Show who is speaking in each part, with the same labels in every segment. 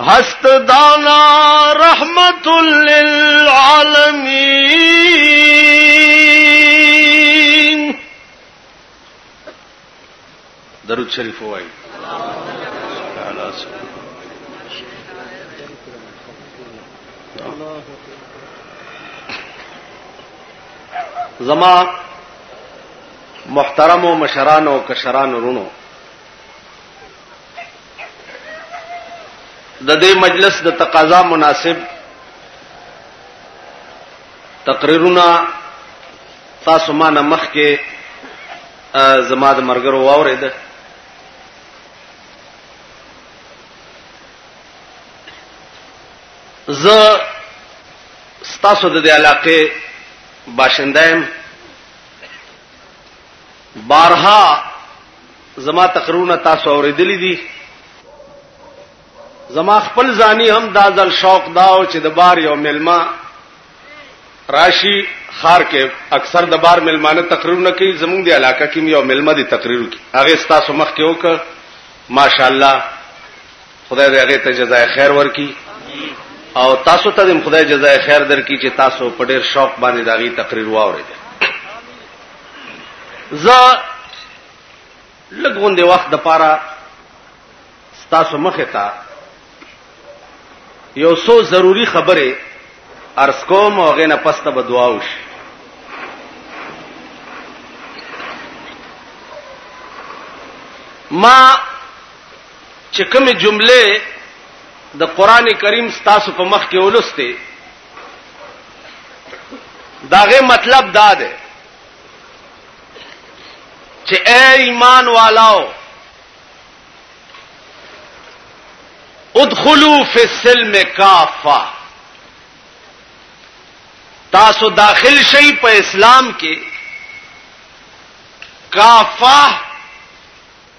Speaker 1: هست دانا رحمت للعالمین درود شریف وای زما محترم و مشران و کشران رونو د دې مجلس د تقاضا مناسب تقریرونه تاسو ما نه مخ کې زما د مرګرو واورید ز ستاسو د دې علاقې باشندایم بارها زما تقرونه تاسو اوریدلې دي زما خپل ځاني هم دا ځل شوق دا او چې د بار یو ملما راشي خار کې اکثر د بار ملمانه تقریرونه کوي زمونږ دی علاقې کې یو ملما دی تقریر کوي هغه تاسو مخ کې وک ماشاءالله خدای دې هغه ته جزای خیر ورکړي او تاسو ته دې خدای جزای خیر درکړي چې تاسو په ډېر شوق باندې دا غي تقریر واورید ز لګون دې وخت د پاره تاسو مخه تا یو څو ضروری خبره ارس کوم او غنه پسته به دعا وشي ما چې کومې جملې د قران کریم ستاسو په مخ کې ولسته داغه مطلب دا ده چې اے ایمان والاو ادخلوا فی السلم کافا تاسو داخل شئ په اسلام کې کافا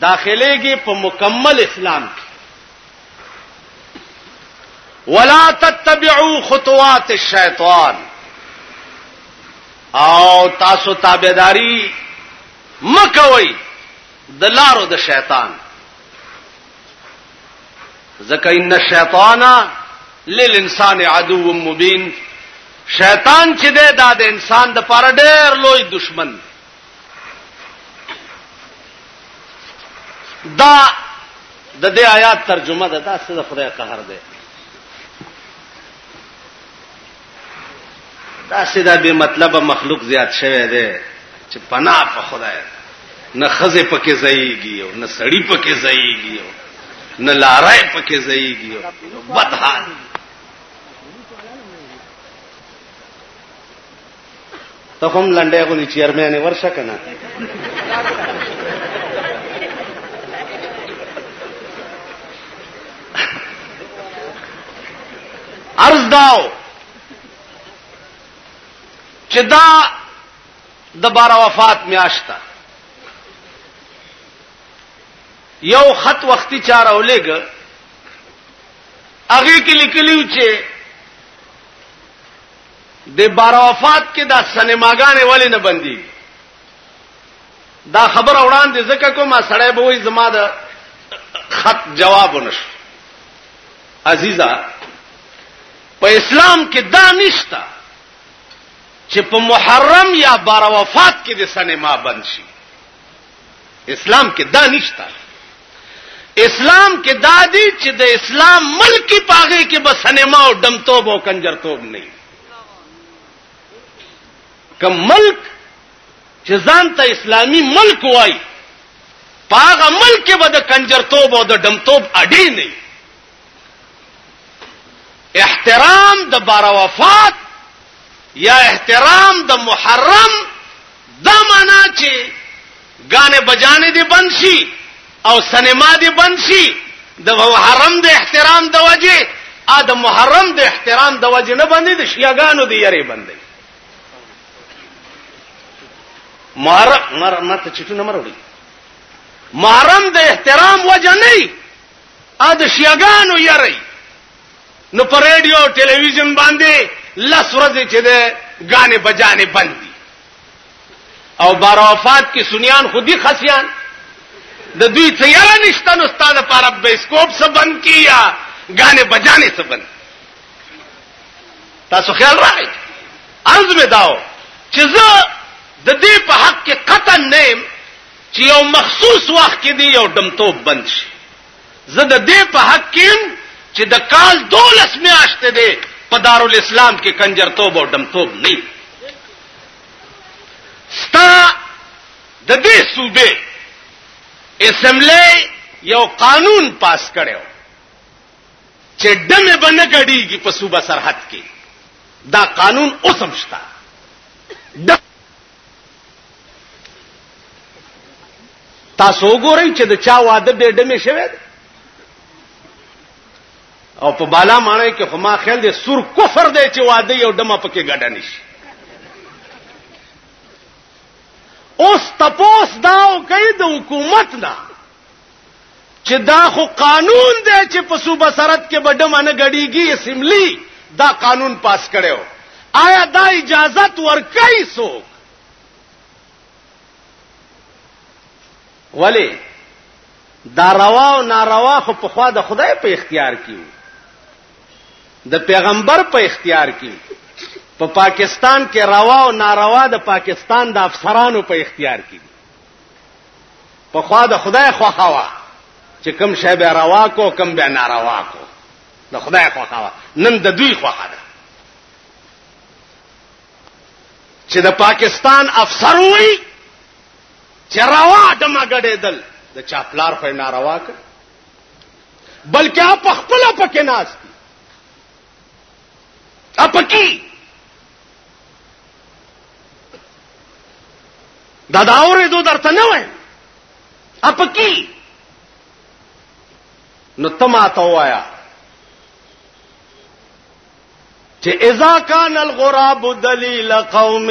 Speaker 1: داخليږي په مکمل اسلام کې ولا تتبعوا خطوات الشیطان او تاسو تابعداري مکوئ د لارو د شیطان ځکه ان الشیطان للانسان عدو مبین شیطان چې ده دا د انسان د پاره ډېر لوی دشمن دی دا د دې آیات ترجمه ده دا څه د خدای قهر ده دا څه د به مطلب مخلوق زیات شوی دی چې پنا په خدای نه خزه پکې ځایږي او نه سړی پکې ځایږي او نه لارای پکې ځایږي او بد حال ته هم لنډه غونی چیرمنه ورشه کنه ارز داو چې دا د بار وفات میاشتا یو خط وختي چاره ولېګ هغه کې لیکلیو چې د باروفات کې دا سینماګانې ولې نه بندي دا خبر وړاندې ځکه کومه سړی به وي زما د خط جواب ونشو عزیزا په اسلام کې دا نشتا چې په محرم یا باروفات کې د سینما بند شي اسلام کې دا نشته اسلام کې دا دی چې د اسلام ملکی پاغه کې بس سنما او دمتوب او کنجرتوب نه کم ملک چې ځان ته اسلامی ملک وای پاغه ملک به د کنجرتوب او د دمتوب اډی نه احترام د بار وفات یا احترام د محرم دا معنا چې غانه بجانې دي بند شي او سینما دي بند شي د محرم د احترام د وجه ا د محرم د احترام د وجه نه باندې د شیاګانو دی یری باندې مار مار ماته چټو نه مروړي محرم د احترام وجه نه ا د شیعګانو یری نو پر رادیو ټلویزیون باندې لس ورځې چې ده غانې بجانې بندي او باروفات کې سنیان خودي خسیان د دوی څیره نشته نو ستاد پر بیسکوپ څخه بند کیا غانې بجانې څخه بند تاسو خیال راغی عرض می داو چې زه د دې په حق کې قطن نیم چې یو مخصوص وخت کې دې یو ډمتوب بند شي. زه د دې په حق کې یم چې د کال دولس میاشتې دې په دارالاسلام کې کنجرتوب او ډمتوب نه وي. ستا د دې صوبې اسمبلۍ یو قانون پاس کړی و چې ډمې به نه ګډېږي په صوبه سرحد کې دا قانون اوس هم شته تاسو وګورئ چې د چا واده به ډمه شوه او په بالا معنی کې خما خیال دي سور کفر دی چې واده یو ډمه پکې ګډه نشي اوس تپوس داو کوي د حکومت نه چې دا خو قانون دی چې په صوبه سرحد کې به ډمه نه ګډیږي اسمبلی دا قانون پاس کړو آیا دا اجازت ورکړي څوک ولی دا روا او ناروا خو په خوا د خدای په اختیار کې د پیغمبر په اختیار کې په پا پاکستان کې روا او ناروا د پاکستان د افسرانو په اختیار کې په خوا د خدای خوخه وا چې کم شی به روا کو کم به ناروا کو د خدای خوخه وا نن د دوی خوخه ده چې د پاکستان افسر وي چې روا د مګړېدل د چاپلار خو ناروا کړ بلکې په خپل پکې ناس اپکی دا دا اورېدو درته نه وای اپکی نو تما ته وایا چې اذا کان الغراب دلیل قوم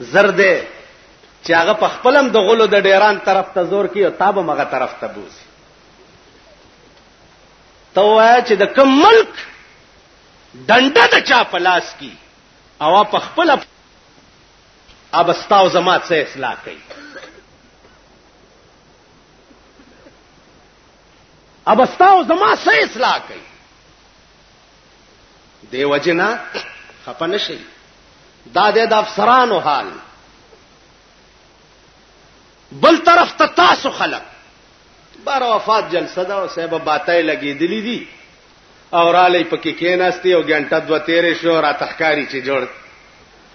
Speaker 1: زر دی چې هغه په خپلم د غلو د ډیران طرف ته زور کوي او تابه مغه طرف ته بوزي ته وای چې د کوم ملک ډنډه د چا پلاس کی او په خپل ابستاو زمات سه اصلاح کوي ابستاو زمات سه اصلاح کوي دی وجنا خپه نشي دا د افسرانو حال بل طرف ته تاسو خلک بار وفات جلسه دا او صاحب باتای لګېدلې دي او را لې پکې کېناستي او ګنټه دوه تیرې شو را تخکاری چې جوړ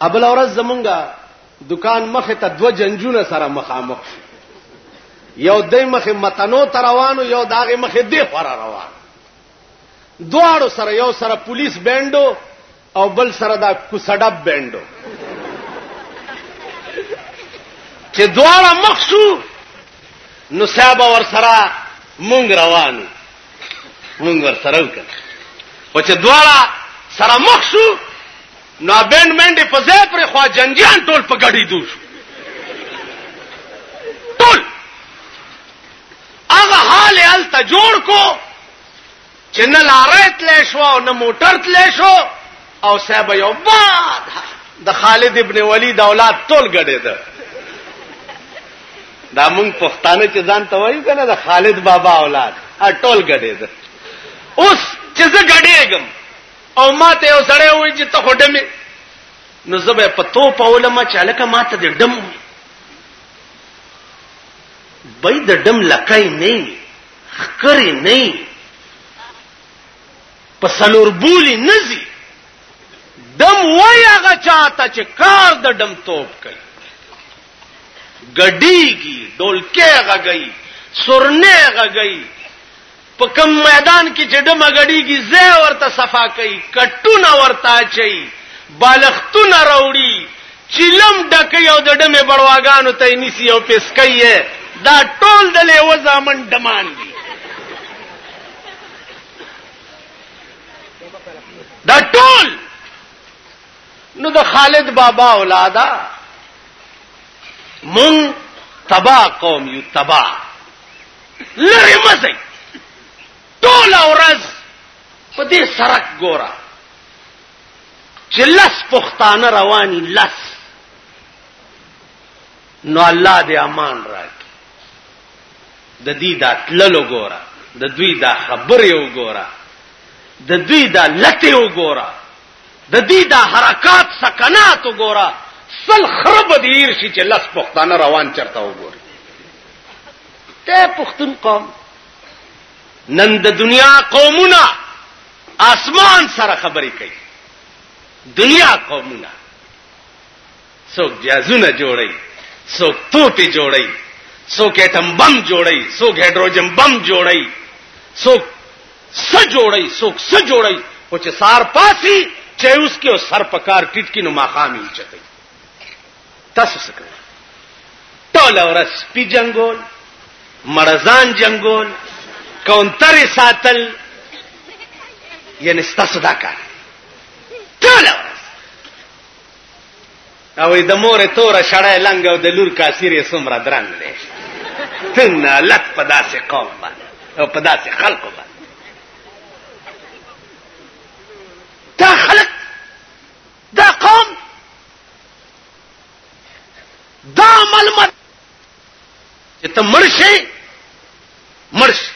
Speaker 1: ابل اورز زمونږه دکان مخه ته دو جنجونه سره مخامخ شو یو دای مخه متنو تروانو یو داغه مخه دی خور روان دواړو سره یو سره پولیس بینډو او بل سره دا کوسډب بینډو چې دواړه مخ شو نو صاحب ور سره مونږ روانو مونږ ورسره وکړ او چې دواړه سره مخ شو نو بند منډې په ځای پر خوا جنگیان ټول په ګډي دو شو ټول هغه حال ال ته جوړ کو چې نه لارې تلې شو نه موټر تلې شو او صاحب یو باد د خالد ابن ولید اولاد ټول غړې ده دا مونږ پښتانه چې ځان ته وایو کنه د خالد بابا اولاد ټول غړې ده اوس چې زه غړېږم او ماته یو سړی وایي چې ته خډمه نو زبې په تو په علماء چې الکه ماته د دم بې د دم لکای نه خکرې نه په سلور بولی نزي دم وای هغه چاته چې کار د دم توپ کوي ګډیږي ډولکه غږی سرنه غږی په کم میدان کې چې دم غړیږي زه ورته صفا کوي کټونه ورته چي بالښتونه راوړي چیلم ډکې او د ډمه بړواګانو ته نیسی او پیسکې دا ټول د لیو ځامن ډمان دي دا ټول نو د خالد بابا اولادا مون تبا قوم یو تبا لری مزه ټول اورز په دې سرک ګورا چې لس پښتانه رواني لس نو الله دې امان راکړي د دې دا تللو ګوره د دوی دا خبرې وګوره د دوی دا لته وګوره د دې دا حرکات سکنات وګوره سل خرب دیر شي چې لس پښتانه روان چرته وګوري ته پښتون قوم نن د دنیا قومونه آسمان سره خبرې کوي دنیا قومونه څوک جازونه جوړي څوک توپي جوړي څوک اټم بم جوړي څوک هایدروجن بم جوړي څوک س جوړي څوک س جوړي او چې سار پاسي چې اوس کې او سر پکار ټیټ کینو ماقامي چتای تاسو څه کوي ټول ورځ پی جنگول مرزان جنگول کونتر ساتل یعنی ستاسو دا کار ټول او د مور تور شړای لنګ او د لور کاسیر یې څومره درنګ دی تنه لک په داسې قوم باندې او په داسې خلکو باندې
Speaker 2: دا خلک دا قوم دا عمل مت چې ته مرشي مرشي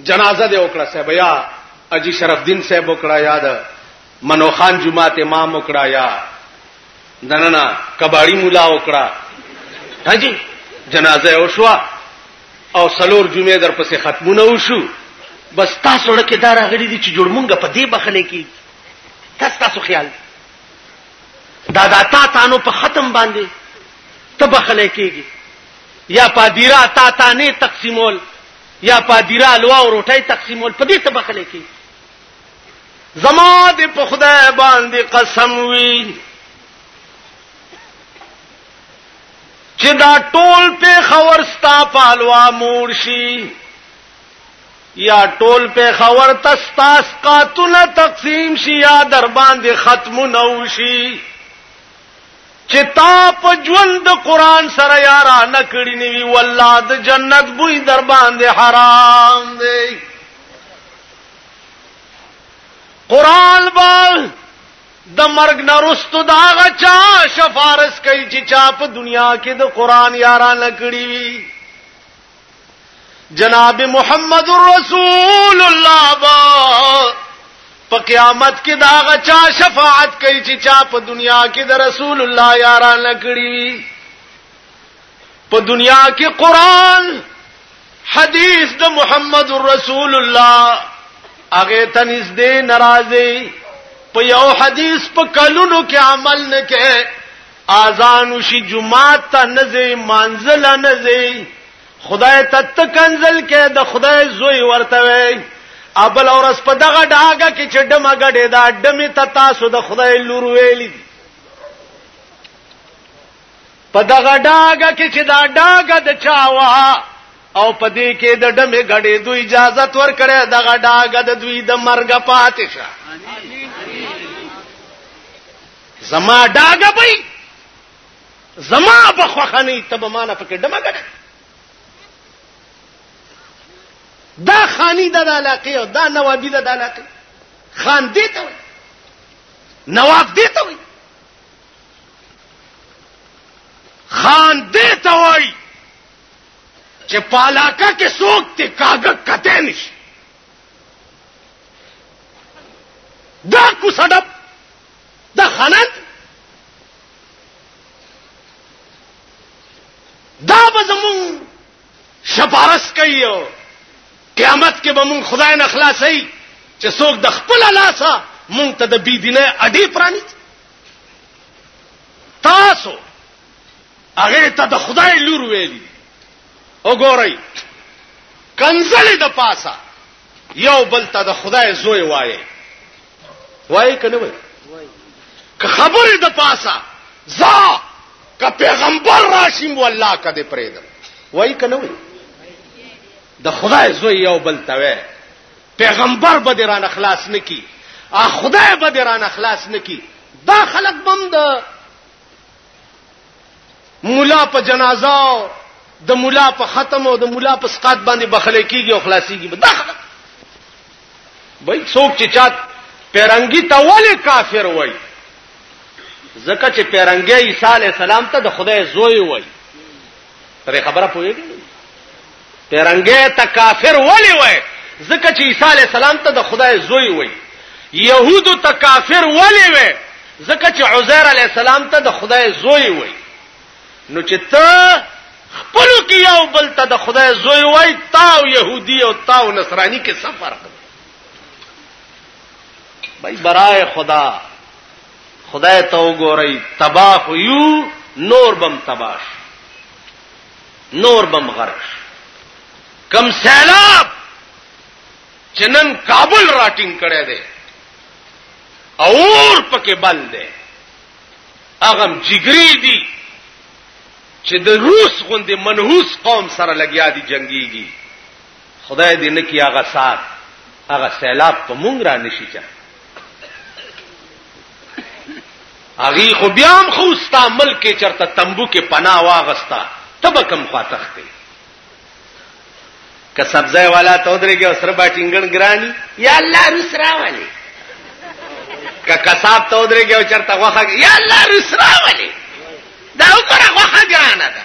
Speaker 1: جنازه دی وکړه صاحب یا اجي شرف الدین صاحب وکړه یاد منو خان جمعه ته امام وکړه یا دننا کباړی مولا وکړه
Speaker 2: هجی
Speaker 1: جنازه او شو او سلور جمعه در پسې ختمونه وشو
Speaker 2: بس تاسو لکه دا راغلي دي چې جوړ مونږه په دې بخنه کې تاسو تاسو خیال دا دا تا تانو په ختم باندې ته بخنه کېږي یا پادیرا تا تا نه تقسیمول یا پادیرا الوا او روټۍ تقسیمول په دې ته بخلې کې
Speaker 1: زما د په خدای باندې قسم وی چې دا ټول په خور ستا پالوا مور شي یا ټول په خور تستاس قاتل تقسیم شي یا در باندې ختم نو شي چې تا په ژوند د قران سره یارانه کړی نیوی والله د جنت بوی در باندې حرام دی قران بال د مرګ نرستو دا غچا شفارس کوي چې چا په دنیا کې د قران یارا نکړي وي جناب محمد رسول الله با په قیامت کې داغه چا شفاعت کوي چې چا په دنیا کې د رسول الله یاران لکړي په دنیا کې قران حدیث د محمد رسول الله هغه تنځ دې ناراضي په یو حدیث په کلونو کې عمل نه کوي اذان وشي جمعات ته نه ځي منزل نه ځي خدای ته تکنزل کې د خدای زوی ورته وي ابل اور اس په دغه ډاګه کې چې ډمه غډې دا ډمه ته تاسو د خدای لور ویلي دي په دغه ډاګه کې چې دا ډاګه د چاوا او په دې کې د ډمه غډې دوی اجازه تور کړي دغه ډاګه د دوی د مرګ پاتې شه زما ډاګه بې زما په خوخه نه ته به مانه پکې ډمه کړه دا خانی د علاقې او دا نوابی د علاقې خان دې ته وي نواب دې ته وي خان دې ته وي چې پالاکا کې څوک ته کاغه کته نشي دا کو سړپ دا خلک دا به زمون شپارس کوي قیامت کې به مون خدای نه خلاصي چې څوک د خپل لاسه مونږ ته د بی دینه اډې پرانی تاسو هغه ته د خدای لور ویلي وګورئ کنزلې د پاسه یو بل ته د خدای زوی وایي وای کنه وای که خبره د پاسا زا که پیغمبر راشیم والله کده پرېد وای کنه وای د خدای زوی یو بل توي پیغمبر به دران اخلاص نکی ا خدای به دران اخلاص نکی دا خلق بم د مولا په جنازه او د مولا په ختم او د مولا په سقات باندې بخلې کیږي او خلاصيږي بدخله بای څوک چې چات پیرنګي ته ولې کافر وای ځکه چې پیرنګي عیسی علی السلام ته د خدای زوی وای پرې خبره پوهیږي پیرنګې ته کافر ولی وای ځکه چې عیسی علی السلام ته د خدای زوی وای يهودو ته کافر ولی وای ځکه چې عزیر علی السلام ته د خدای زوی وای نو چې ته خپل کې یو بل ته د خدای زوی وای تا او يهودي او تا او نصراني کې څه فرق دی بای برای خدا خدای ته وګورئ تباہ یو نور بم تباہ نور بم غرق شي کم سیلاب چې نن کابل راټینګ کړی دی اور پکې بل دی اغم جګری دی چې د روس غوندې منحوس قوم سره لګیا دي جنگيږي خدای دې نکي هغه سات هغه سیلاب په مونږ را نشي چا اغي خو بیا هم خو ستا ملک چرته تنبو کې پناه واغستا تب کم خاطخ دی که سبزه والا ته درېږي او سره باټینګن ګرانی یا الله روس راولي که کساب ته درېږي او چرته غوخه یا الله روس راولي دا وګوره غوخه ګرانه ده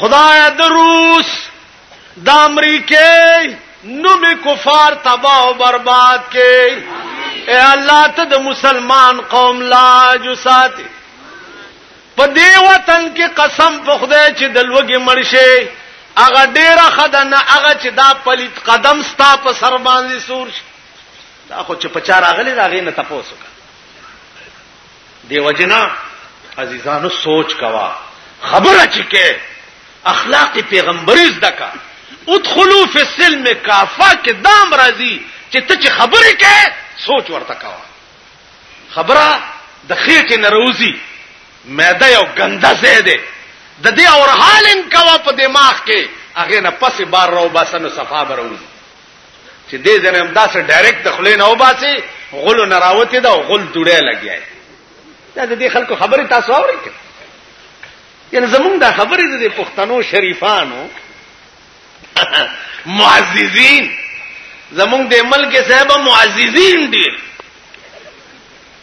Speaker 1: خدای د روس د امریکې نوم کفار تباہ او برباد کې اے الله ته د مسلمان قوم لاج ساتي په دې وطن کې قسم په خدای چې د لوګي مرشه هغه ډیره خدانه هغه چې دا پلیت قدم ستا په سر باندې سور شي دا خو چې په چار اغلی راغی نه تاسو دی وجنا عزیزانو سوچ کوا خبره چکه اخلاق پیغمبري زده کا ادخلوا فی السلم کافا کې دام راځي چې ته چې خبرې کې سوچ ورته کوا خبره د خېټې نه روزي معده یو ګنده ځای دی د دې اور حالم کوا په دماغ کې هغه نه پسې بار راو باسنو صفا بروزي چې دې ځنه هم داسې ډایرکټ د خلې نه وباسي غلو نه راوتی دا غل دوړې لګیای دا د دې خلکو خبرې تاسو اورئ یعنی زمونږ دا خبرې د پښتنو شریفانو معززین زمونږ د ملک صاحب معززین دي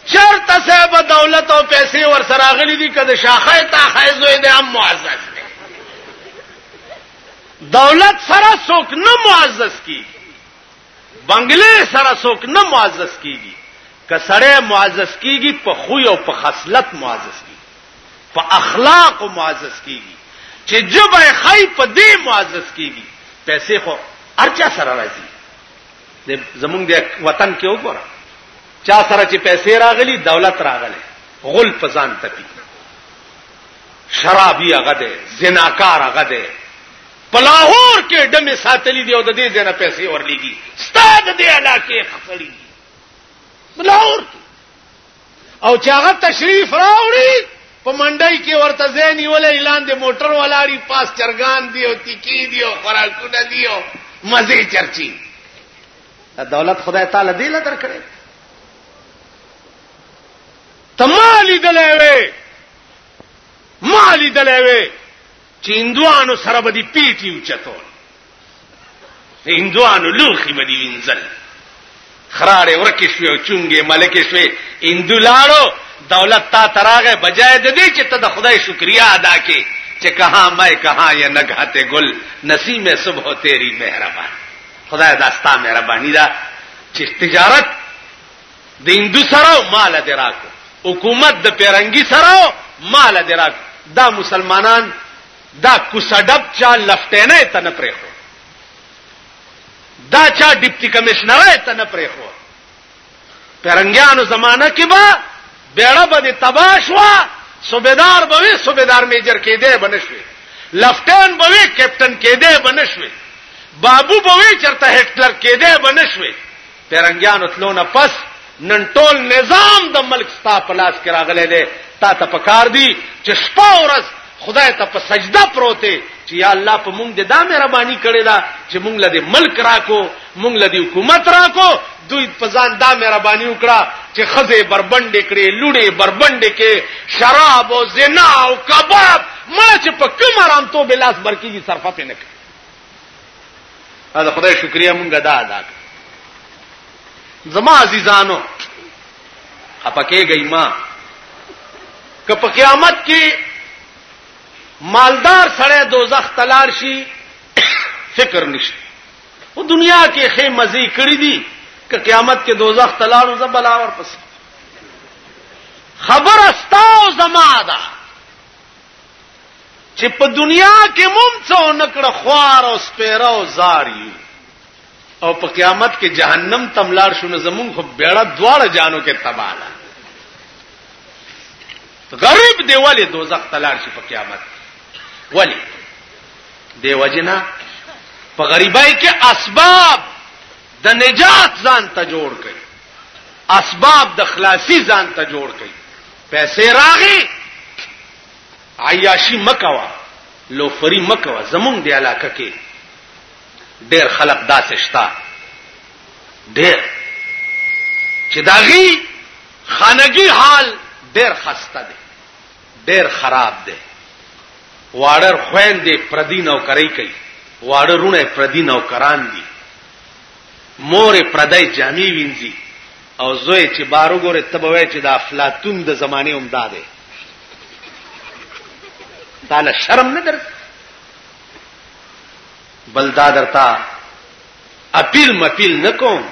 Speaker 1: چرته صاحب دولت او پیسې ور سره غلي دي کده شاخه تا خایزوې د هم معزز دولت سره څوک نه معزز کیږي بنگلې سره څوک نه معزز کیږي که سړی معزز کیږي په خوی او په خصلت معزز کیږي په اخلاق معزز کیږي چې جبه خی په دې معزز کیږي پیسې خو ارچا سره راځي زمونږ د وطن کې وګوره چا سره چې پیسې راغلي دولت راغلی غل پزان تپی شرابي هغه دی زناکار هغه دی په لاهور کې ډمې ساتلې دی او د دې ځنه پیسې ورلېږي ستاد دې علاقې خړې لاهور او چې هغه تشریف راوړي په منډای کې ورته ځای نیولې اعلان دی موټر ولاړی پاس چرګان دی او تیکی دی او خوراکونه دی او مزه چرچی دولت خدای تعالی دی لدر کړي تمالی دلې وې ما لیدلې وې چې هندوانو سره به دی پیټي اوچتول د هندوانو لوخي به دی وینځل خراړې ورکې شوې او چونګې ملکې شوې هندو لاړو دولت تا تراغه بجای د دې چې ته د خدای شکریا ادا کې چې کها مې کها یا نګهته ګل نسیم صبح تیری مهربان خدای داستا مهرباني دا چې تجارت د هندو سره او مال دې راکو حکومت د پیرنګي سره او مال دې راکو دا مسلمانان دا کوسډب چا لفټینه ته نه پرې خو دا چا ډیپټي کمشنر ته نه پرې خو پیرنګیانو زمانہ کې با بیړه به تباش وا صوبیدار به وي صوبیدار میجر کې دی بنشوي لفټین به وي کیپټن کې دی بنشوي بابو به وي چرته هټلر کې دی بنشوي پیرنګیانو تلو نه پس نن ټول نظام د ملک ستا په لاس کې راغلی دی تا ته پکار دی چې شپه ورځ خدای ته په سجده پروته چې یا الله په مونږ د دا مهرباني کړې ده چې مونږ له دې ملک راکو مونږ له دې حکومت راکو دوی په ځان دا مهرباني وکړه چې خزه بربند کړي لوړې بربند کې شراب او زنا او کباب مړه چې په کوم آرام تو بلاس برکیږي صرفه پې نه کړي دا د خدای شکریا مونږه دا ادا کړ زما عزیزانو اپکه گئی ما که په قیامت کې مالدار سره دوزخ تلار شي فکر نشته او دنیا کې خې مزي کړی دي که قیامت کې دوزخ تلار او زبلا ور پس خبر استاو زما ده چې په دنیا کې ممڅ او نکړه خوار او سپیره او زاری او په قیامت کې جهنم تملار شونه زمون خو بیړه دواړه جانو کې تباله غریب دی ولی دوزخ تلار شي په قیامت ولی دی وجنا
Speaker 2: په غریبای کې اسباب د نجات ځان ته جوړ کړي اسباب د خلاصي ځان ته جوړ کړي پیسې راغې عیاشي مکوا لوفری مکوا زمونږ دی علاقه کې ډېر خلک داسې شتا ډېر چې داغي خانګي حال ډېر خسته دی ډېر خراب دی واړر خويندې پردي نو کوي کوي واړرونه پردي نو کران دي مور پردای جامي وینځي او زوی چې بارو ګوره ته به وای چې دا افلاطون د زمانه هم دا دی دا له شرم نه درځي بل دا درتا اپیل مپیل نکوم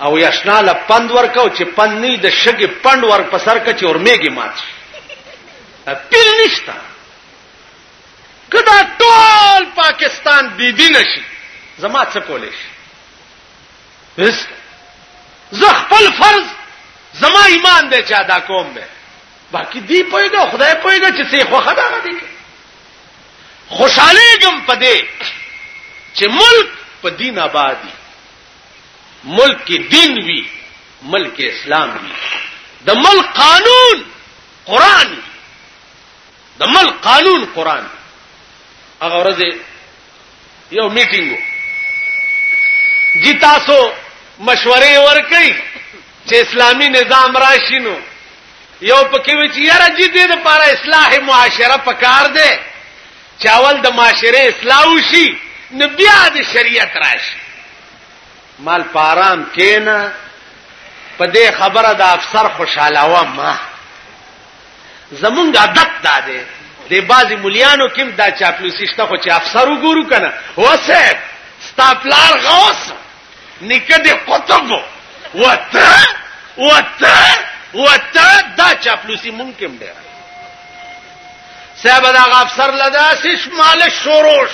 Speaker 2: او یشنا له پند ورکاو چې پند نه د شګې پند ور په سر کې اورمېږي مات شي اپیل نشتا کدا ټول پاکستان بيدی نشي زما څه کولې شي هیڅ زه خپل فرض زما ایمان دی چې ادا کوم دی باقی دی پویګه خدای پویګه چې څه خوخه دا غدي خوشاله جم پدې چې ملک په دین آبادی ملک کې دین وی ملک اسلام وی د ملک قانون قران د ملک قانون قران هغه ورځ یو میټینګ جی تاسو مشورې ورکړي چې اسلامی نظام راشي نو یو پکې وی چې یاره جی دې لپاره اصلاح معاشره پکار دی چاول د معاشره اصلاح وشي نو بیا د شریعت راشي مال پارام کینا په دې خبره د افسر خوشاله و ما زمونږ عادت دا دی د بازي مليانو کې دا چاپلوسي شته خو چې افسر وګورو کنه وسه ستاپلار غوس نکد قطب وته وته وته دا چاپلوسي ممکن دی صاحب دا افسر لدا سیش مال شوروش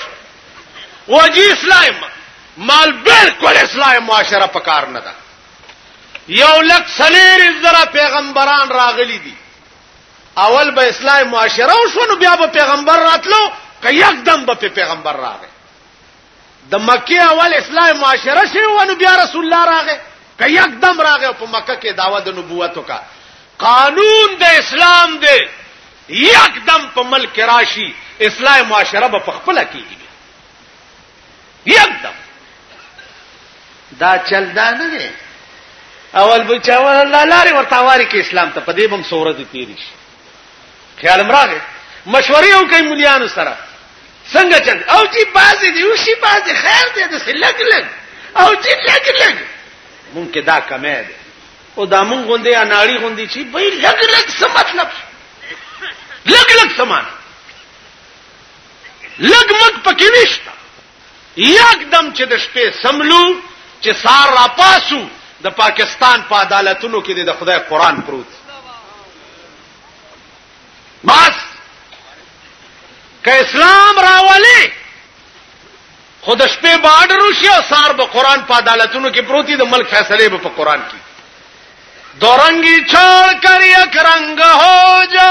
Speaker 2: وجی اسلام مال بالکل اسلام معاشره پکار نه ده یو لک سلیر زره پیغمبران راغلی دي اول به اسلام معاشره وشو نو بیا به پیغمبر راتلو که یک دم به پیغمبر راغی د مکه اول اسلام معاشره شي و نو بیا رسول الله راغی که یک دم راغی په مکه کې داوا د نبوت وکا قانون د اسلام دی یک دم په ملک راشي اسلام معاشره به په خپل کېږي یک دم دا چل دا نه دی اول به چا الله لاري ورته واري کې اسلام ته پدې بم سوره دي تیری شي خیال مراغه مشورې او کوي مليانو سره څنګه چل او چې بازي دی او شي بازي خیر دی د سلګ لګ او چې لګ لګ مونږ کې دا کمه ده او دا مونږ غوندې یا ناړي غوندې چې به لګ لګ څه مطلب لګ لګ سمان لګ مګ پکې نشته یکدم چې د شپې سملو چې سار را پاسو د پاکستان په پا عدالتونو کې د خدای قران پروت بس که اسلام راولي خود شپې بارډر وشي او سار به قران په عدالتونو کې پروتي د ملک فیصله به په قران کې دورنګي چھوڑ کر یک رنگ ہو جا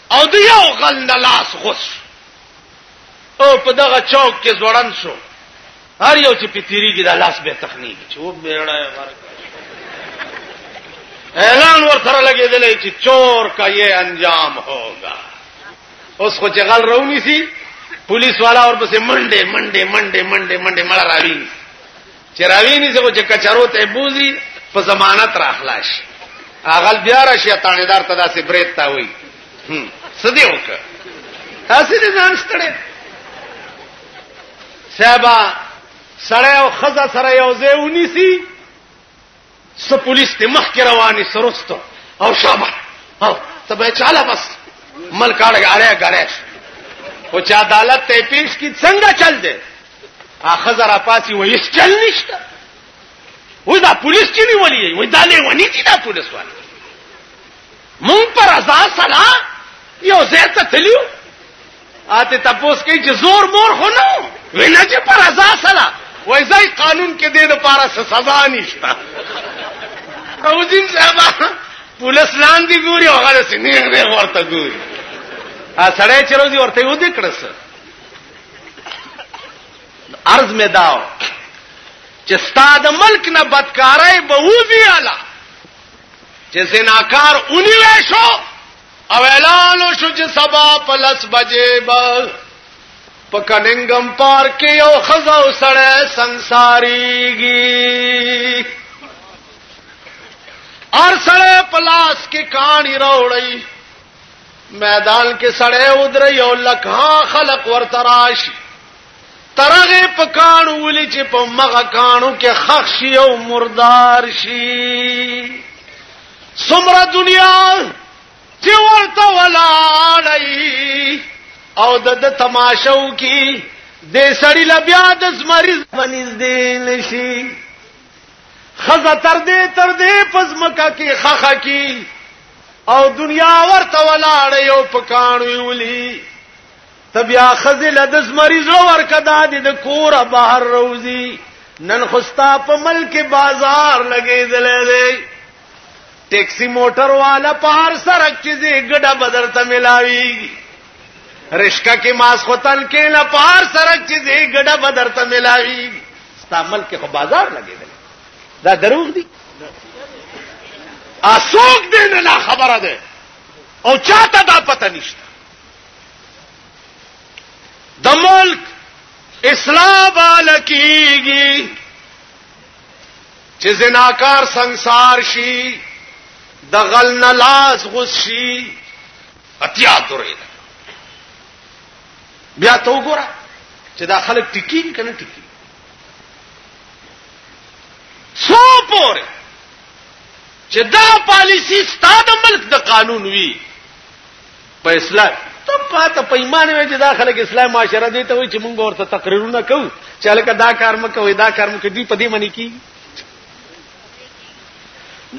Speaker 2: او د یو غل نه لاس غوڅ شو او په دغه چوک کې ځوړن شو هر یو چې پتیریږي دا لاس به تخنیږي چې و بیړه ورک اعلان ورته لګېدلې چې چور کا یې انجام ہوگا اوس خو چې غل رونی سي پولیس والا اور پسې منډه منډه منډه منډه منډه مړه راوي چراوی ني زه چې کچرو ته بوزي په ضمانت را خلاص اغل بیا را شي تانیدار ته داسې بریت تا وي هم سدي وک تاسو دې ځان ستړي صاحب سړی او خزه سره یو ځای ونیسی څه پولیس ته مخ کې رواني سرستو او شابه او ته به چاله بس مل کاړه غړې غړې او چې عدالت ته پیش کی څنګه چل دی اخذ را پاسي وې هیڅ چل نشته وای دا پولیس چې نیولې وای دا لیونی چې دا پولیس وای مونږ پر ازا سره یو ځای ته تلیو اته تاسو کې چې زور مور خو نه وینه چې پر ازا سره وای ځای قانون کې دې لپاره سزا نشته او دین صاحب پولیس لاندې ګوري او هغه سینې غره ورته ګوري ا سړی چې روزي ورته یو دې کړس عرض می داو چې ستاد ملک نه بدکارای به وځي اعلی چې زناکار اونی وشو او اعلان شو چې سبا په لس بجې به په کننګم پارک کې یو خزا او سړی سنساریږي ار سړی په لاس کې کانی راوړی میدان کې سړی ودرې یو لکه خلق ورتراشي ترغه په کانو ولي چې په مغه کانو کې خخشي او مردار شي سمره دنیا چې ورته ولاړی او د د تماشو کې د سړی ل بیا د مریض بنز دی نشي خزه تر دې تر دې پزمکه کې خخه کې او دنیا ورته ولاړی او پکانو ولي ته بیا خزل د زمری زړه ورکه دا د کور بهر روزي نن خوستا په ملک بازار لګېدلې دی ټیکسی موټر والا په هر سرک چې زی ګډه بدر ته ملاوي رشکا کې ماس خوتل کې لا په هر سرک چې زی ګډه بدر ته ملاوي ستا ملک خو بازار لګېدل دا دروغ دي اسوک دې نه خبره ده او چاته دا پته نشته د ملک اصلاح بالکیږي چې زناکار ਸੰسار شي د غل نه لاس غوس شي اتیا درې بیا ته وګوره چې دا خلک ټکین کنه ټکین څو پورې چې دا پالیسی ستاسو ملک د قانون وی په اسلام ته پاته په ایمان وې چې دا خلک اسلام معاشره دي ته وي چې موږ ورته تقریرونه کوو چې لکه دا کار مکوې دا کار مکوې دی په دې منی کی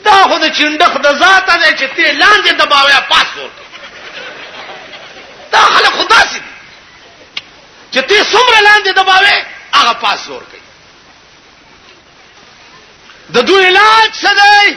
Speaker 2: دا خو د چندخ د ذات نه چې ته لاندې دباویا پاس ورته دا خلک خدا سي چې ته څومره لاندې دباوې هغه پاس ورته د دوی علاج څه دی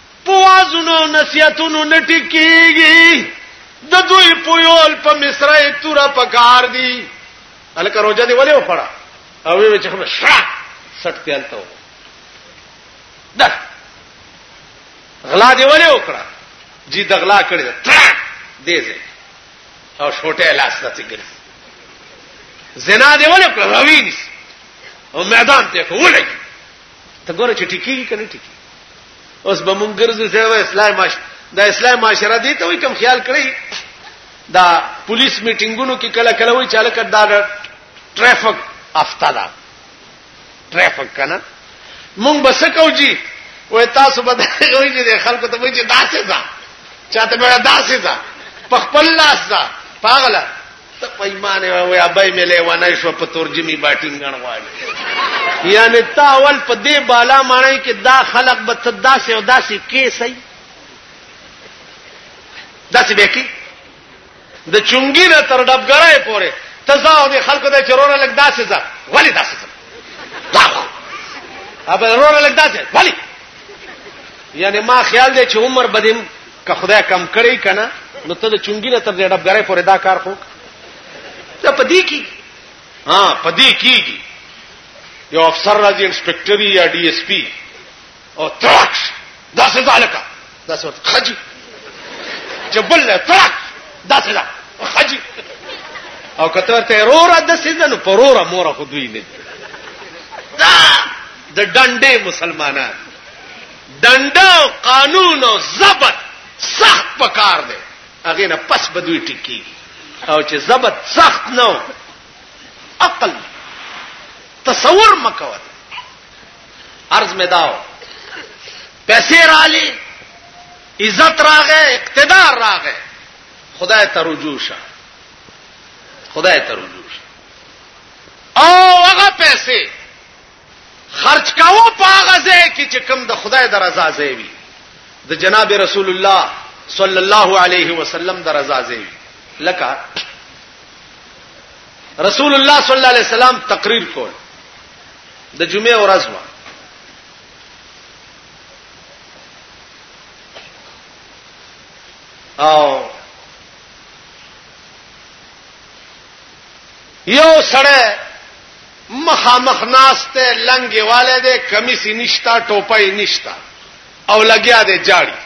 Speaker 2: پوازونو نصیحتونو نټی کیږي د دوی پویول په مصرای تورا پکار دی الکه روزه دی ولې وخړه او وی چې خبر شا سکتیل ته دا غلا دی ولې وکړه جی د غلا کړی تر دې ځای او شوټه لاس راځي ګر زنا دی ولې وکړه روي او میدان ته ولګي ته ګوره چې ټیکي کنه ټیکي اوس به مونږ ګرځو چې وای اسلام ماش دا اسلام معاشره دی ته وای کوم خیال کړی دا پولیس میټینګونو کې کله کله وای چاله کړه دا ټریفک افتا دا ټریفک کنه مونږ بس کو جی وای تاسو به وای چې خلکو ته وای چې داسې ځه چاته به داسې ځه په خپل لاس ځه پاغله ته پیمانه وای ابای مې لیوانه شو په ترجمه باټینګ غواړي یعنی تا اول په دې بالا معنی کې دا خلق به تدا سه او دا سه کې سي دا سه به کې د چونګی نه تر ډبګړای پورې تزا او د خلکو د چرونه لګ دا سه ځه ولی دا سه دا ابه رونه لګ دا سه ولی یعنی ما خیال دی چې عمر بدیم که خدای کم کړی کنه نو ته د چونګی نه تر دې ډبګرې پورې دا کار خو دا پدې کی ها پدې کیږي یو افسر راځي انسپکټر یا ډي اس پی او ترک دا څه ځالکا دا څه خجی چې بل له ترک دا څه خجی او کته ته رورا د سیدن پرورا مور خو دوی نه دا د ډنډې مسلمانان ډنډه او قانون او ضبط سخت پکار دی هغه نه پس بدوي ټکی او چې ضبط سخت نه و عقل تصور مکوه عرض مې داو پیسې رالی عزت راغې اقتدار راغې خدای ته رجوع شه خدای ته رجوع شه او هغه پیسې خرج کاوه په هغه ځای کې چې کوم د خدای د رضا ځای وي د جناب رسول الله صلی الله علیه وسلم د رضا ځای وي لکه رسول الله صلی الله علیه وسلم تقریر کول د جمعې ورځ و او یو سړی مخامخ ناست دی، لنګې والی دی، کمیس یې نشته، ټوپه یې نشته او لګیا دی جاړي.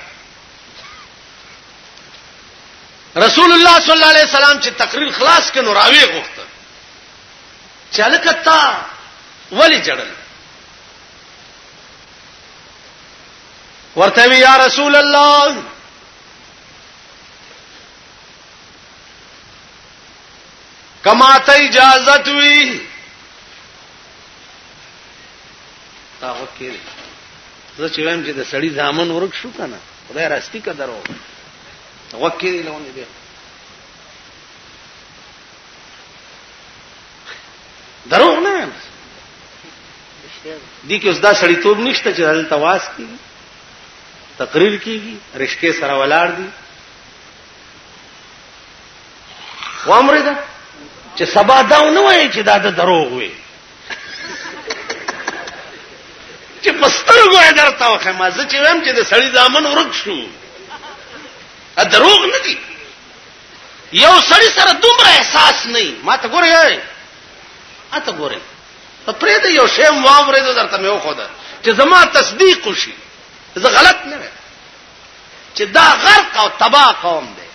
Speaker 2: رسول الله صلی الله علیه وسلم چې تقریر خلاص کړي نو راوي غوښته چې هلکه تا ولې جړل ورته وی یا رسول الله کما ته اجازت وی تا وکړي زه چې وایم چې د سړی ځامن ورک شو کنه خدای راستی قدر و وکړي لونه دی دروغ نه وایم دي کې اوس دا سړی توب نشته چې دلته واس کیږي تقریر کیږي رشکې سره ولاړ دي وامر ده چې سبا دا نه وایي چې دا د دروغ وي چې پسترګو یې درته وخه ما زه چې ویم چې د سړی ځامن ورک شو ا دروغ نه دي یو سړی سره دومره احساس نه ما ته ګورې یې ا ته ګورې په پرې د یو شی مو امر ده درته مې وخو ده چې زما تصدیق وشي زه غلط نه چې دا غرق او تبا قوم دی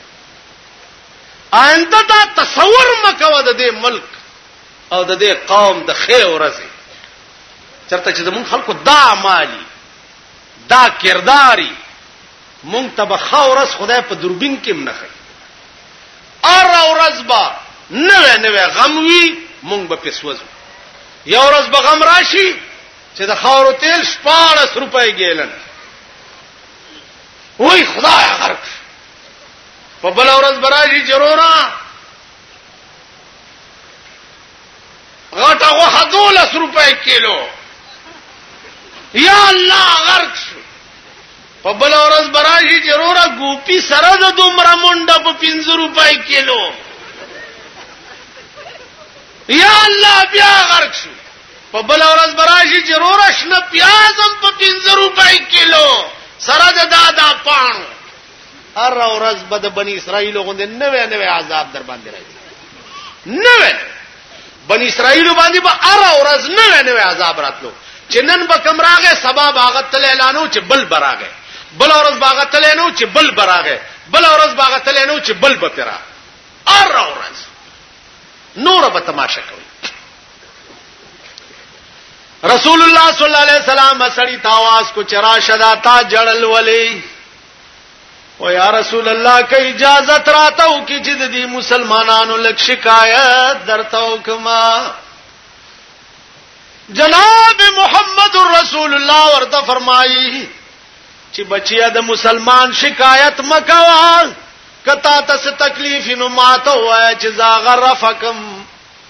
Speaker 2: آینده دا تصور مکوه د دې ملک او د دې قوم د خې ورځې چرته چې زمون خلکو دا مالی دا کرداري مونږ ته به خورس خدای په دوربین کې نه خي ار اورز با نوې نوې غم وی مونږ به پسوځو یو ورځ به غم راشي چې د خاورو تیل شپاړس روپۍ ګیلن وای خدای غرق په بل ورځ براشي جرورا غټه غوخه دولس روپۍ کیلو یا الله غرق شو په بل ورځ براشي جرورا ګوپی سره د دومره منډه په پنځه روپۍ کیلو یا الله بیا غرق شو په بل ورځ براشي چې روره شنه پیاز هم په پنځه روپۍ کیلو سره د دا دا پاڼو هر ورځ به د بنی اسرائیلو غوندې نوی نوی عذاب در باندې راځي نوی بنی اسرائیلو باندې به هر ورځ نوی نوی عذاب راتلو چې نن به کم راغې سبا به هغه تل اعلانو چې بل به راغې بل ورځ به هغه تل اعلانو چې بل به راغې بل ورځ به هغه تل اعلانو چې بل به پرا هر ورځ نور به تماشا کوي رسول الله صلی الله علیه وسلم سړی تاواز کو چرا شدا تا جړل ولی او یا رسول الله که اجازه راتاو کی چې د دې مسلمانانو لک شکایت درتاو کما جناب محمد رسول الله ورته فرمایي چې بچیا د مسلمان شکایت مکوا کتا تس تکلیف نو ماته وای چې زاغ
Speaker 1: رفقم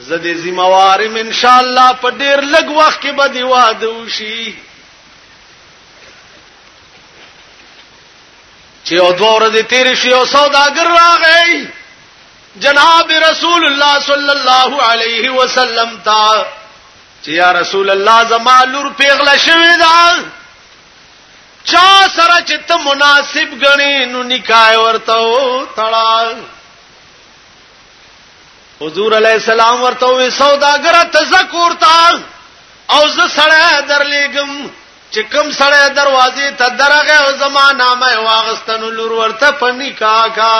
Speaker 1: زه دې ذمہ وار یم ان شاء الله په ډیر لږ وخت کې به دی واده وشي چې او دوه ورځې تیر شي او سوداګر راغی جناب رسول الله صلی الله علیه وسلم تا چې یا رسول الله زما لور پیغله شوې ده چا سره چې ته مناسب غنې نو نکاح ورته تړا حضور علی السلام ورته وی سوداګر تذکر تا او ز سړی درلېګم چې کوم سړی دروازې ته درغه او زما نامه واغستنو لور ورته پني کاکا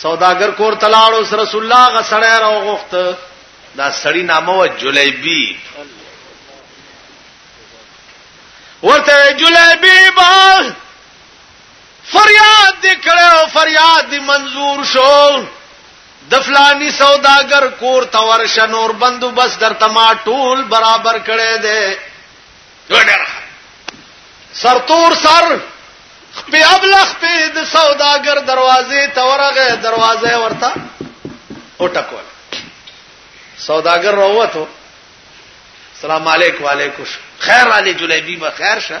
Speaker 1: سوداګر کور تلاړو سره رسول الله غ سړی راو غوخت دا سړی نامه و جلیبی ورته جلیبی با فریاد دې کړی او فریاد دې منظور شو د فلانی سوداګر کور ته ورشه نور بندوبست درته ما ټول برابر کړی دی سرتور سر خپې ابلخ په د سوداګر دروازې ته ورغه دروازه ورته او ټکول سوداګر راوته السلام علیکم وعلیکم خیر علی جلیبی به خیر شه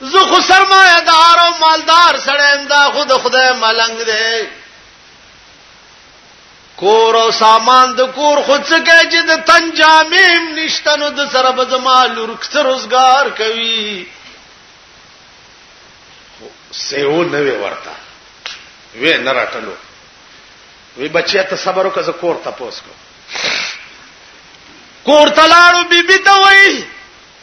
Speaker 1: زه خو سرمایه دار او مالدار سره ام دا خو د خدای ملنګ دی کور او سامان د کور خود څه کوي چې د تنجامیم نشته نو د سره به زما لور کڅ روزګار کوي سیو نه وی ورته وی نه راټلو وی بچیا ته صبر وکړه کور ته پوس کو کور تلاړو بیبي ته وای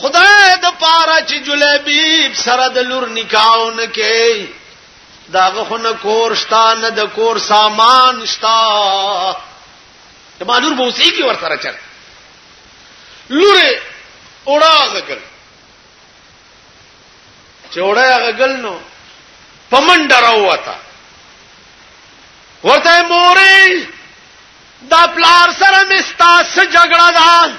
Speaker 1: خدای د پاره چې جلیبیب سره د لور نکاو نه کوي داغه خو نه کور شتا نه د کور سامان شتا د مالور بوسی کی ور سره چل لوره اوړه غګل چې اوړه غګل نو پمن ډراو وتا ورته مورې دا پلار سره مستا سره جګړه ده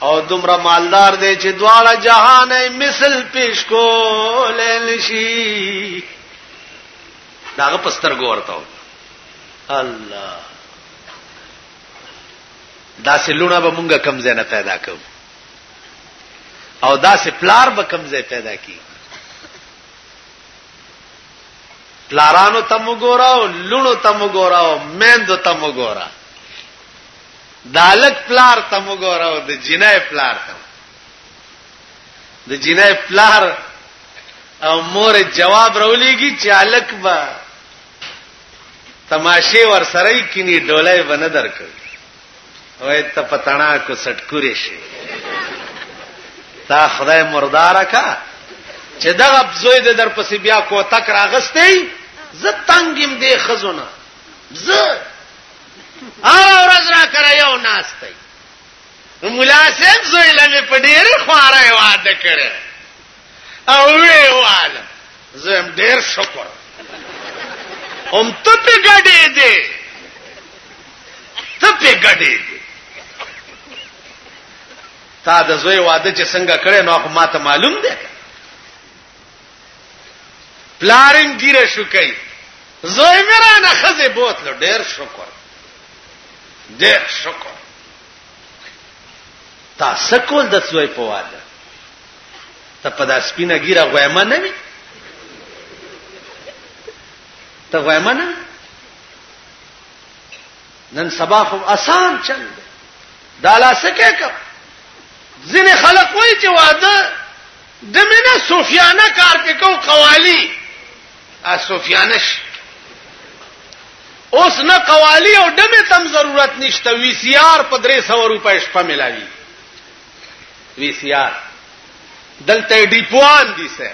Speaker 1: او دومره مالدار دی چې دواړه جهان یې مثل پیش کول نشي داغه پستر ګورته الله دا سلونه به مونږه کم زنه پیدا کوو او دا سه پلار به کم زنه پیدا کی پلارانو تم ګوراو لونو تم ګوراو مېندو تم ګوراو د هلک پلار ته مو ګوره او د جنای پلار ته د جنای پلار او مور جواب راولېږي چې هلک به تماشې ور سره یې کینی ډولای به نه درکړي وای ته پتانا کو سټکورې شي تا خدای مردار کا چې دغه زوی د در پسې بیا کوتک راغستې زه تنګم دې خزونه زه هغه ورځ را کړه یو ناس دی نو مولا صاحب زوی لمه په ډیر خواره واده کړي او وی واله زم ډیر شکر هم ته په ګډې دې ته په ګډې دې تا د زوی واده چې څنګه کړي نو خو ماته معلوم دی پلارم ګیره شو کوي زوی مې را نه خزه بوتلو ډېر شکر ډېر شکر تا سکول د زوی په واده ته په داس سپینه ګیره غوېما نه وي ته غوېما نه نن سبا خو آسان چل دا لا سکه کا ځینې خلک وایي چې واده دمینه صوفیانه کار پې کو قوالی ا صوفیانه شي اوس نه قوالی او دمه تم ضرورت نشته وی سی آر په 300 روپۍ شپه ملاوي وی سی آر دلته ډیپوان دي سه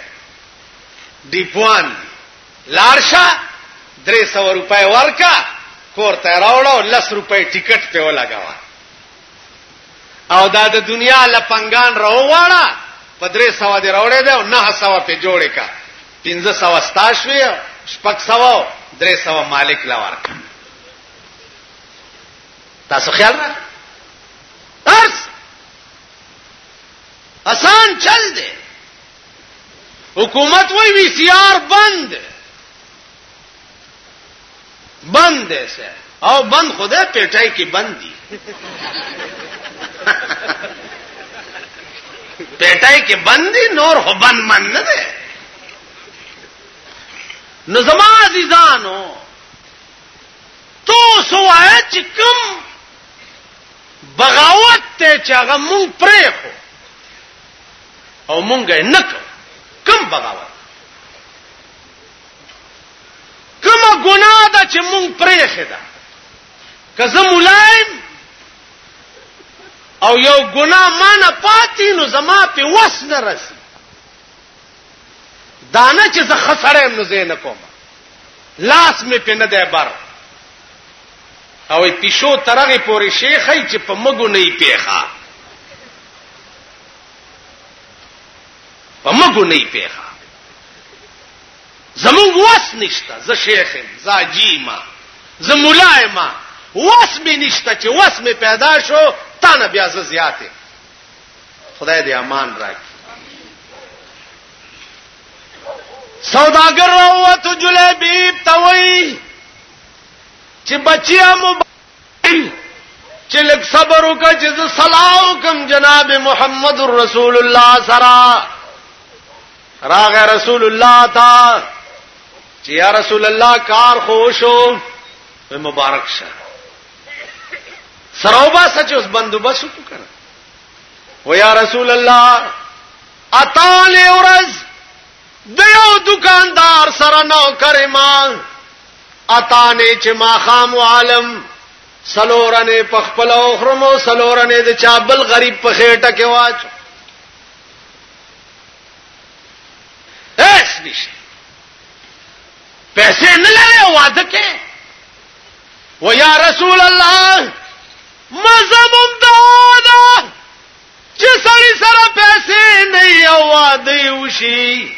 Speaker 1: ډیپوان لارشا 300 روپۍ ورکا کور ته راوړو 10 روپۍ ټیکټ په ولګاوه او دا د دنیا لپنګان راوواړه په درې سوا دی راوړې ده او نه سوا په جوړې کا پنځه سوا ستاشوي شپږ سوا درې سوا مالک لا ورک تاسو خیال را درس آسان چل دی حکومت وی وی سی آر بند بند دی سه او بند خدای پیټای کې بند دي پیټای کې بند دي نور هو بند من نه دی نو زما عزیزانو تو سوای چې کوم بغاوت ته چې هغه مونږ پرې خو او مونږ نه کوم بغاوت کومه ګناه ده چې مونږ پرېښې ده که زه ملایم او یو ګناه ما نه پاتې نو زما په وس نه رسي دا نه چې زه خسړم نو زه نه کوم لاس مې په نه دی بر او پیشو ترغه پورې شیخې چې په مګو نه پیخا په مګو نه پیخا زمونږ وس نشته زه شیخ یم زه عجیم زه مولا یم وس مې نشته چې وس مې پیدا شو تا نه بیا زه زیات یم خدای دې امان راکړي سوداګر راووتو جلیبیب ته وایي چې بچیا مو چې لږ صبر وکړه چې زه سلام کوم جناب محمد رسول الله سره راغ رسول الله تا چې یا رسول الله کار خوشو مبارک شه سروبا سچ اوس بندوبس وکړ و یا رسول الله اتال اورز د یو دکاندار سره نو کرما اتانه چې ما خام عالم سلورنه پخپل او خرمو سلورنه د چابل غریب په خېټه کې واچو هیڅ نشته پیسې نه لري واده کې و یا رسول الله مزمم دا دا چې سړی سره پیسې نه یو واده وشي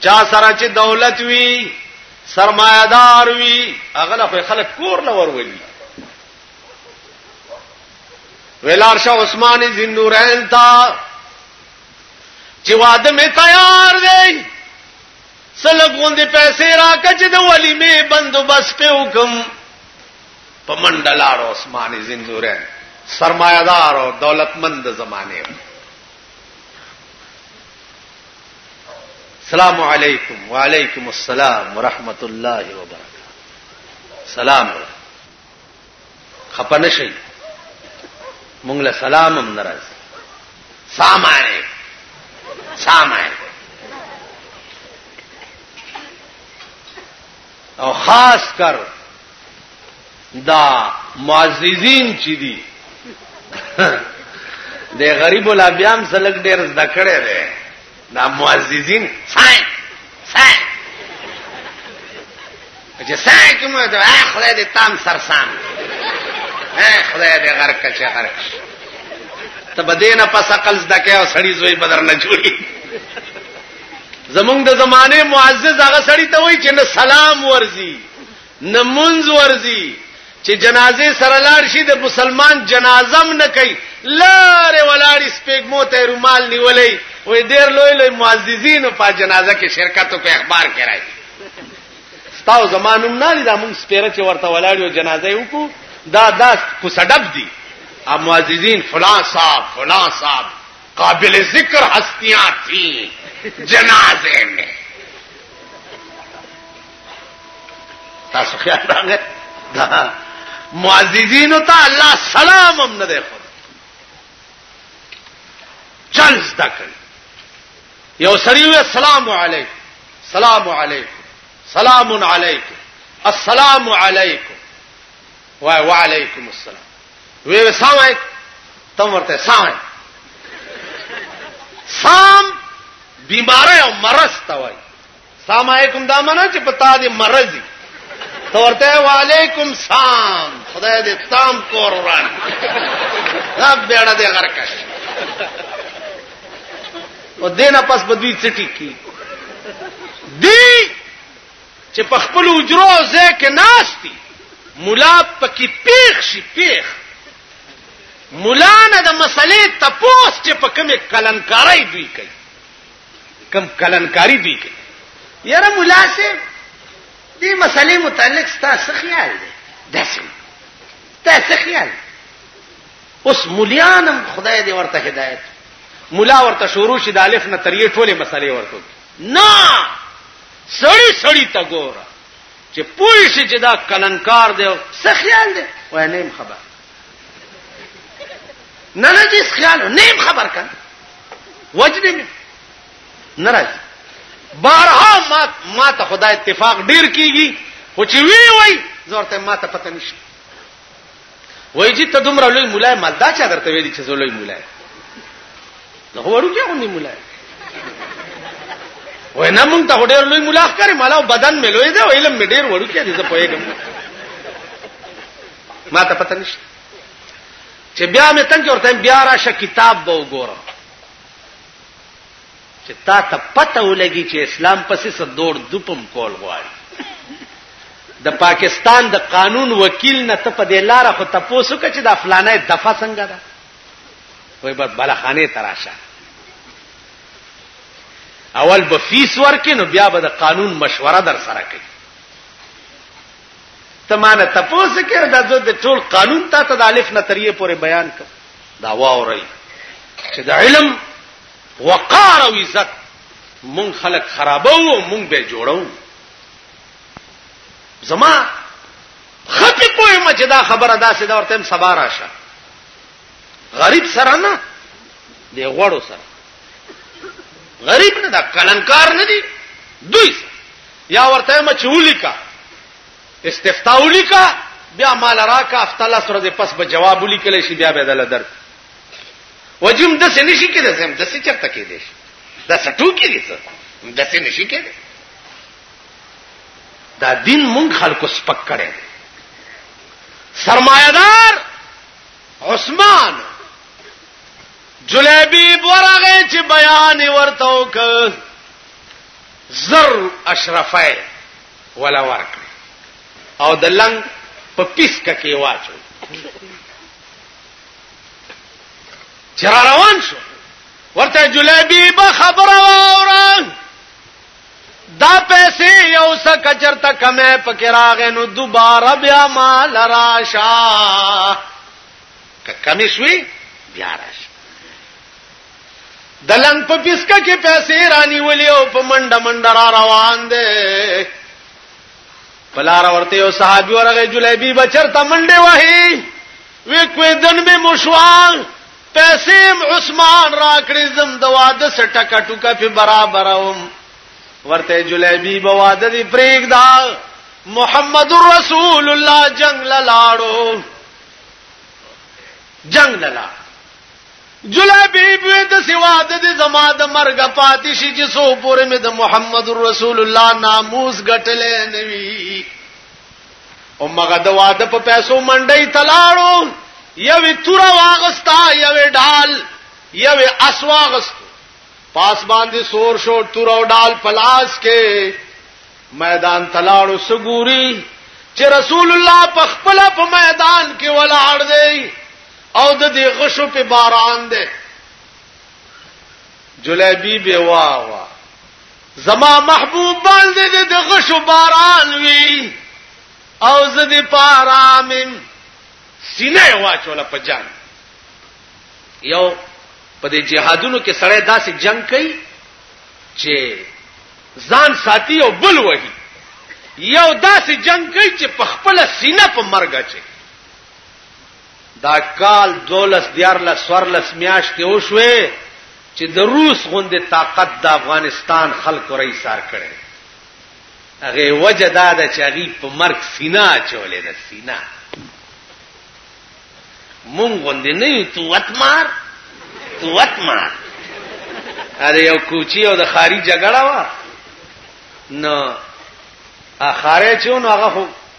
Speaker 1: چا سره چې دولت وي سرمایدار وي هغه له خلک کور نه ورولي ویلار شاه عثماني زندورین تا چې واده مې تیار دی سلګون دې پیسې راکچ د ولی مې بندوبس په حکم په منډلار عثماني زندورې سرمایدار او دولتمند زمانه السلام علیکم وعلیکم السلام ورحمت الله وبرکاته سلام علیکم خپه نه شي
Speaker 2: مونږ له سلام هم ناراض سامای سامای او خاص کر دا معززین چې دي د غریب لا بیام سلک ډیر زده کړي دي دا معززین سای سای چې سای کې مو دا خدای دې تام سرسام اے خدای دې غرق چې غرق ته بدینه پس عقل زدکه او سړی زوی بدر نه جوړي زمونږ د زمانه معزز هغه سړی ته وای چې نه سلام ورزي نه مونځ ورځي چې جنازې سره لاړ شي د مسلمان جنازه هم نه کوي لارې ولاړې سپېږمو ته رومال نیولې وې ډېر لوی لوی معززینو په جنازه کې شرکت په اخبار کې راځي ستاو زمانوم نه لري دا مونږ سپېره چې ورته ولاړ یو جنازه یې وکړو دا دا کو سډب دي ا معززین فلان صاحب فلان صاحب قابل ذکر ہستیاں تھیں جنازے میں تاسو خیال راغی دا معززینو ته الله سلام هم نه دی خو چل زده کړ یو سړی وی السلام علیکم سلام علیکم سلام علیکم السلام علیکم وای وعلیکم السلام وی وی سلام علیکم تم ورته سلام سام بیماره او مرض ته وای سلام علیکم دا معنی چې پتا دې مرزي تورته وعلیکم سلام خدای دې تام کور وران دا بیړه دې غرکش او دینه پس بدوی چټی کی دی چې په خپل اجرو ځکه ناشتي مولا پکې پیښ شي پیښ مولا نه د مسلې تپوس چې په کومه کلنکارای دوی کوي کم کلنکاری دوی کوي یاره مولا سه دې مسلې متعلق ستاسو خیال دی داسې ستاسو خیال اوس مليانم خدای دې ورته هدایت مولا ورته شروع شي د الف نه تر یې ټوله مسلې ورته نه سړی سړی تا ګوره چې پوه شي چې دا کلنکار دی څه خیال دی وای نه خبر نه نه دې خیال نه خبر کړ وجدې مې ناراض بارها ما ما ته خدای اتفاق ډیر کیږي خو چې وی وای زورته ما ته پته نشي وای جی ته دومره لوی مولای مالدا چا درته ویلي چې زولوی مولای نو ورو کې غونډي مولای وای نه مونږ ته ډیر لوی ملاخ کړي مالا بدن مې لوی دی علم مې ډیر ورو کې دي زه پوهیږم ما ته پته نشته چې بیا مې تنګ ورته بیا راشه کتاب به وګورم چې تا ته پته ولګي چې اسلام پسې څه دور دوپم کول غواړي د پاکستان د قانون وکیل نه ته په دې لار خو تاسو کې چې د فلانه دفعه څنګه ده وای بس بلخانه تراشه اول به فیس ورکې نو بیا به د قانون مشوره در سره کوي ته ما نه تپوس کړ دا زه د ټول قانون ته ته د الف نه تر یې پورې بیان کړ دا واورئ چې د علم وقار او عزت مون خلق خرابو مون به جوړو زما خپې پوهې ما چې دا خبره داسې دا ورته سبا راشه غریب سره نه دی غوړو سره غریب نه دا کلنکار نه دی دوی سره یا ورته ما چې ولیکا استفتاء ولیکا بیا مال راکا افتلا سره دې پس به جواب ولیکل شي بیا به دل درک وجم د سې نشي کېده زم د سې چرته کېده شي دا سټو کېږي څه د سې نشي کېده دا دین مونږ خلکو سپک کړي سرمایدار عثمان جلیبی ورغه چې بیان ورته وکړ زر اشرفی ولا ورکړ او د لنګ په پیسکه کې واچو چې را روان شو ورته جلیبی به خبره واورم دا پیسې یو څه کچرته کمه پکې راغې نو دوباره بیا مال راشه کمی شوي بیا راشه د لنګ په پیسکه کې پیسې رانیولې او په منډه منډه را روان دی پلار ورته یو صحابي ورغه جلیبی بچر ته منډه وهي وی کوې دن به مشوال پیسې عثمان راکړې زم د واده سټه کټوکه په برابر اوم ورته جلیبی به واده دی پرېګ دا محمد رسول الله جنگ لاړو جنگ لاړو جلای بیب وی د سوا د دې زما د مرګ پاتې شي چې سو پورې مې د محمد رسول الله ناموس غټلې نوي او مګه د واده په پیسو منډي تلاړو یوې تور واغستا یوې ډال یوې اسواغست پاس باندې سور شو تور او ډال پلاس کې میدان تلاړو سګوري چې رسول الله په خپل په میدان کې ولاړ دی او د دې غشو په باران ده جلیبی به وا وا زما محبوب باندې د غشو باران وی او زه دې پارامم سینه واچول په جنگ یو په دې جهادونو کې سړی داسې جنگ کوي چې ځان ساتي او بل وهي یو داسې جنگ کوي چې په خپل سینه په مرګ اچي دا کال دولس دیارلس سوارلس میاشتې وشوې چې د روس غوندې طاقت د افغانستان خلکو را ایسار کړی هغه وجه دا ده چې هغوی په مرګ سینه اچولې ده سینه مونږ غوندې نه یو توتمار توتمار اره یو کوچی او د خاري جګړه وه نو اخاره چې نو هغه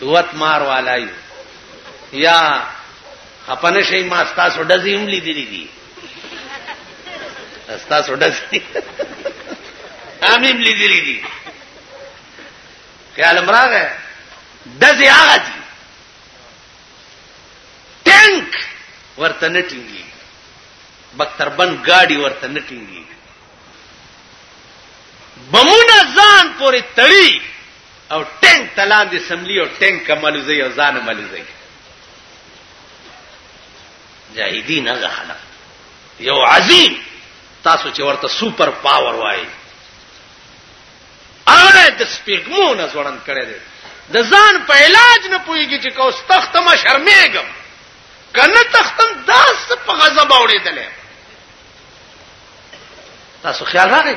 Speaker 2: دوت مار والا یو یا خپنه شي ما تاسو ډزې هم لیدلې دي تاسو ډزې هم هم لیدلې دي خیال مراغه ډزې هغه دي ټینک ورته نه ټینګي بختربند گاډي ورته نه ټینګي بمونه ځان پورې تړي او ټینګ تلان دي سملی او ټینګ کمالو زی او ځان ملي زی جاهدین هغه خلک یو عظیم تاسو چې ورته سپر پاور وایي هغه د سپیګمو نه ځوړن کړي دي د ځان په علاج نه پويږي چې کوس تخت ما شرمېږم کنه تختم داس په غضب اوړېدلې تاسو خیال راغی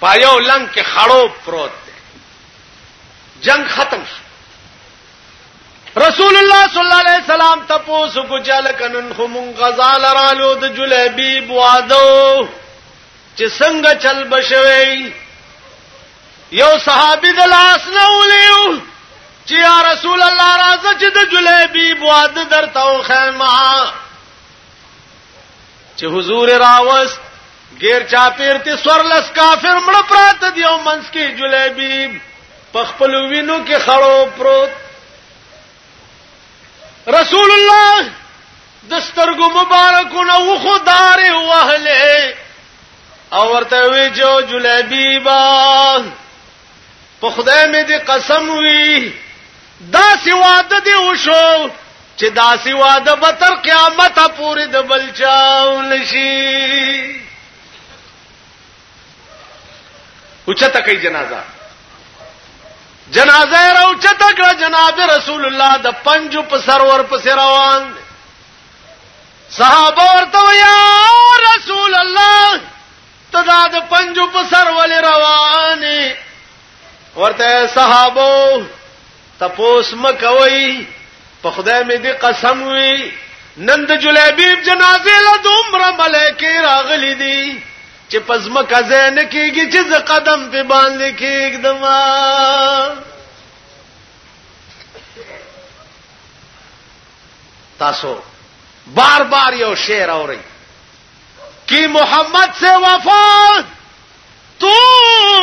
Speaker 2: په یو لنګ کې خړوب پروت دی جنگ ختم شو رسول الله صلی الله علیه وسلم تاسو کو چل کنن خو مون غزا لرالو د جلیبی بوادو چې څنګه چل بشوي یو صحابي د لاس نه ولیو چې یا رسول الله راځه چې د جلیبی بواد درته خیمه چې حضور راوست غیر چا پیرته سورلس کافر مړ پرات دی او منس کې جلیبی پخپل وینو کې خړو پروت رسول الله دسترګو مبارکو نو خو دار وهله او ورته وی جو جلیبی با په خدای مې دې قسم وي داسې واده دې وشو چې داسې واده به تر قیامته پورې د بل چا ونشي اوچته کوي جنازه جنازه را اوچته کړه جناب رسول الله د پنجو په سرور په روان دي صحابه ورته یا رسول الله ته دا د پنجو په سر ولې روانې ورته صحابو تپوس مکوي په خدای مې دې قسم وي
Speaker 1: نن د جلیبیب جنازې له دومره ملایکې راغلي دي چې پزما کزه نه کیږي چې ز قدم په باندې کېږدم تاسو بار بار یو شعر اورئ کی محمد سے وفاد تو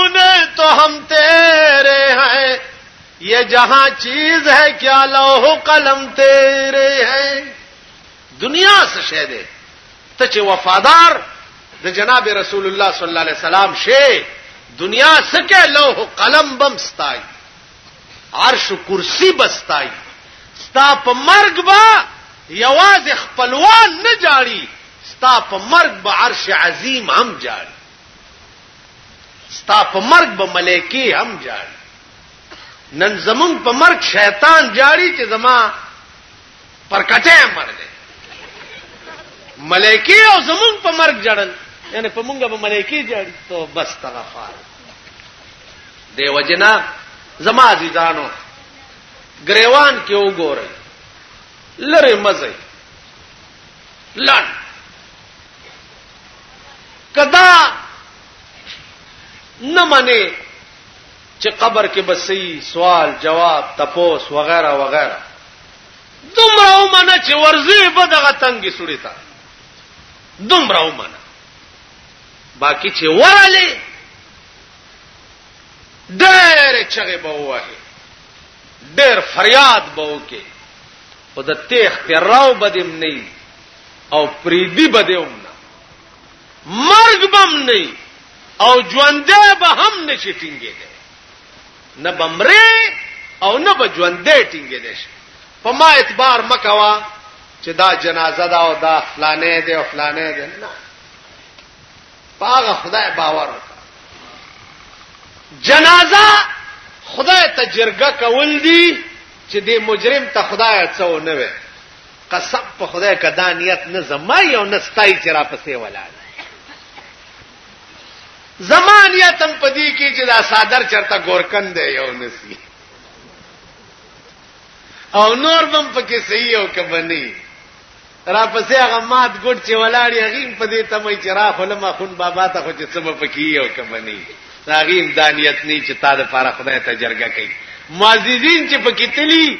Speaker 1: نے تو ہم تیرے ہیں یہ جہاں چیز ہے کیا لوہ قلم تیرے ہے دنیا سے شہد ته چې وفادار د جناب رسول الله صلی الله علیه وسلم شی دنیا سکه لوح قلم بم ستای عرش و کرسی به ستایی ستا په مرګ به یوازې خپلوان نه جاړي ستا په مرګ به عرش عظیم هم جاړي ستا په مرګ به ملایکی هم جاړي نن زمون په مرګ شیطان جاړي چې زما پر کټه مړ دی ملایکی او زمون په مرګ جړل یعنی په مونږه به ملایکی جاړي تو بس تغفار دیو جنا زما عزیزانو گریوان کې وګورئ لره مزه لړ کدا نه منی چې قبر کې بسې سوال جواب تپوس وغیرہ وغیرہ دومره ومنه چې ورځي په دغه تنګي سړی تا دومره ومنه باقی چې ورالې ډېر چغې به وه ډېر فریاد به وکې او د تیخ تیراو بدیم نه او پریدی بدیم نه مرګ بم نه او ژوندې به هم نشي ټینګې ده نه بمرې او نه به ژوندې ټینګې ده په ما اعتبار مکوا چې دا جنازه دا او دا فلانه ده او فلانه ده نه باغ خدای باور جنازه خدای ته جرګه کول دي چې دې مجرم ته خدای څو نه وي قسم په خدای کدا نیت نه زما یو نه ستای چې را پسې ولاړ زمانیت هم پدی کی چې دا صادر چرته ګورکن دی یو نسی او نور بم پکې صحیح او کبنی را پسې هغه مات ګډ چې ولاړی هغه په دې تمه چې را خلم خون بابا ته خو چې سم پکې یو کمنی راغیم دانیت نه چې تا د پاره خدای ته جرګه کوي معززین چې پکې تلی